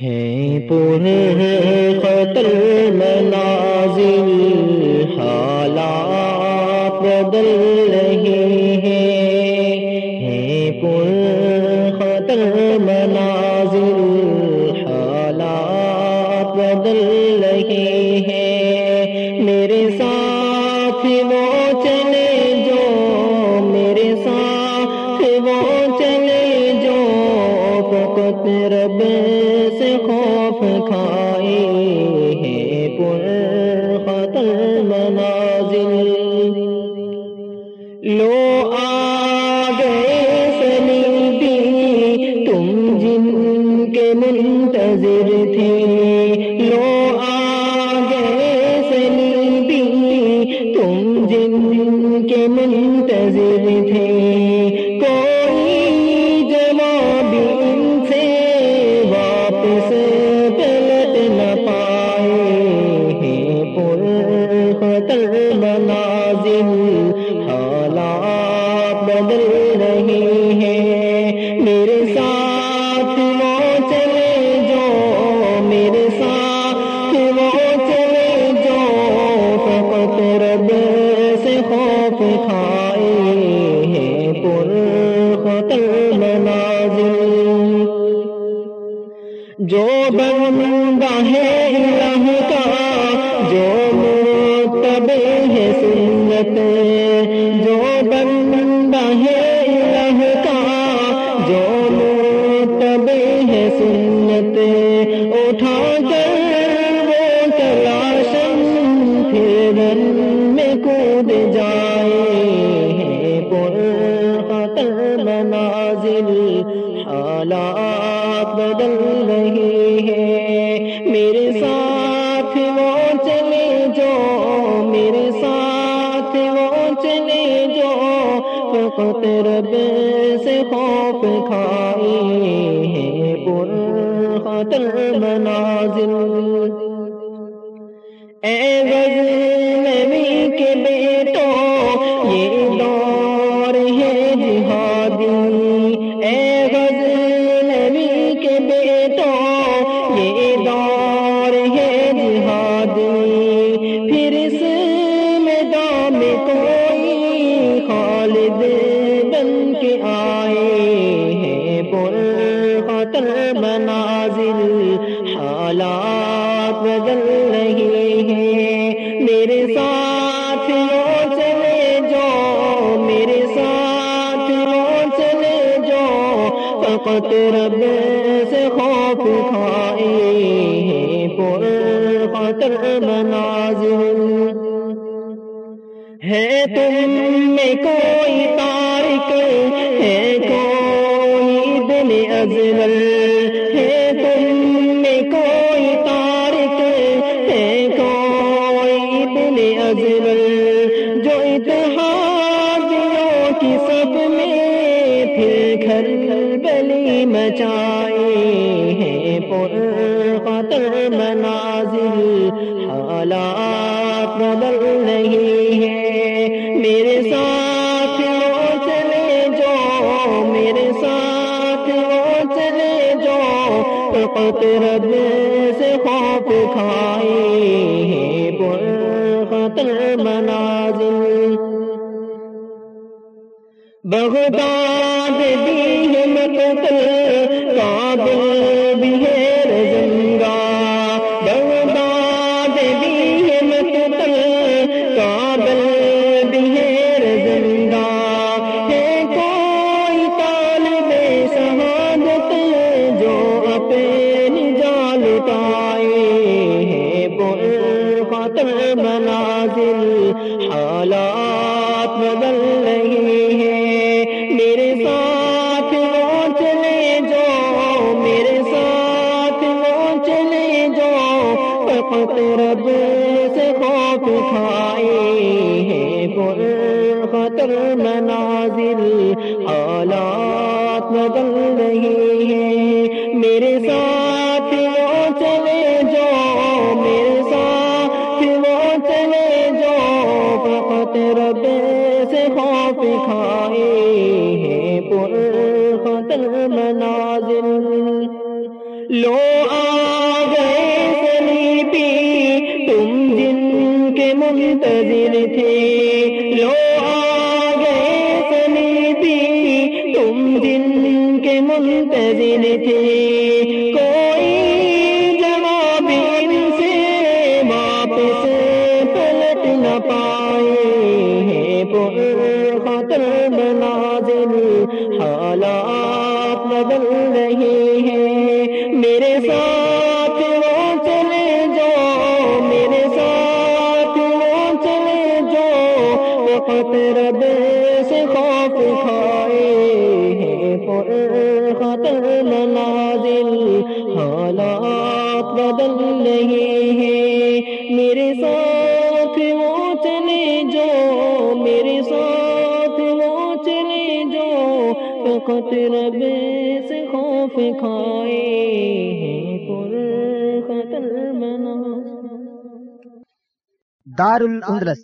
ہیں پر خطر منازل حالات بدل رہے ہیں۔ پر خطر منازل حالات بدل رہے ہیں۔ میرے ساتھ وہ چلے جو ہیں منازل۔ لو آ گئے سلیبی تم جن کے منتظر تھے لو آ گئے سلیبی تم جن کے منتظر تھے حالات بدل رہے ہیں۔ میرے ساتھ وہ چلے جو، میرے ساتھ وہ چلے جو۔ فقط رب سے خوف کھائے ہیں، پر خطر منازل۔ جو بندہ ہے اللہ کا، جو متبع ہے سنت۔ حالات بدل رہے ہیں۔ میرے ساتھ وہ چلے جو، میرے ساتھ وہ چلے جو۔ فقط رب سے خوف کھائے ہیں پر خطر منازل۔ اے غزنوی کے بیٹو یہ دور ہے جہادی پھر اس میدان میں کوئی خالد بن کے آئے ہیں۔ پر خطر منازل حالات بدل رہے ہیں۔ میرے ساتھ چلے جو میرے ساتھ فقط رب سے خوف کھائے ہیں پر خطر منازل ہے۔ تم میں کوئی تارک، ہے کوئی دل ازل۔ ہے تم میں کوئی تارک، ہے کوئی دل ازل۔ جو اتحادیوں کی سب میں پھر گھر بلی مچائے ہیں پر خطر منازل۔ حالات بدل رہی ہے میرے ساتھ وہ چلے جو، میرے ساتھ وہ چلے جو۔ فقط سے خوف کھائے ہیں پر خطر منازل۔ بغداد خوف کھائے ہیں پر خطر منازل حالات بدل رہے ہیں میرے ساتھ وہ چلے جو میرے ساتھ وہ چلے جو فقط رب سے خوف کھائے ہیں پر خطر منازل لو آ منتظر تھے لو آ گئے سلیپی تم جن کے منتظر تھے کوئی جواب ان سے واپس پلٹ نہ پائے ہیں پر خطر منازل حالات بدل رہے وقت رب سے خوف کھائے ہیں، پر خطر منازل حالات بدل رہے ہیں۔ میرے ساتھ وہ چلے جو، میرے ساتھ وہ چلے جو، فقط رب سے خوف کھائے ہیں، پر خطر بنا۔ دار الاندلس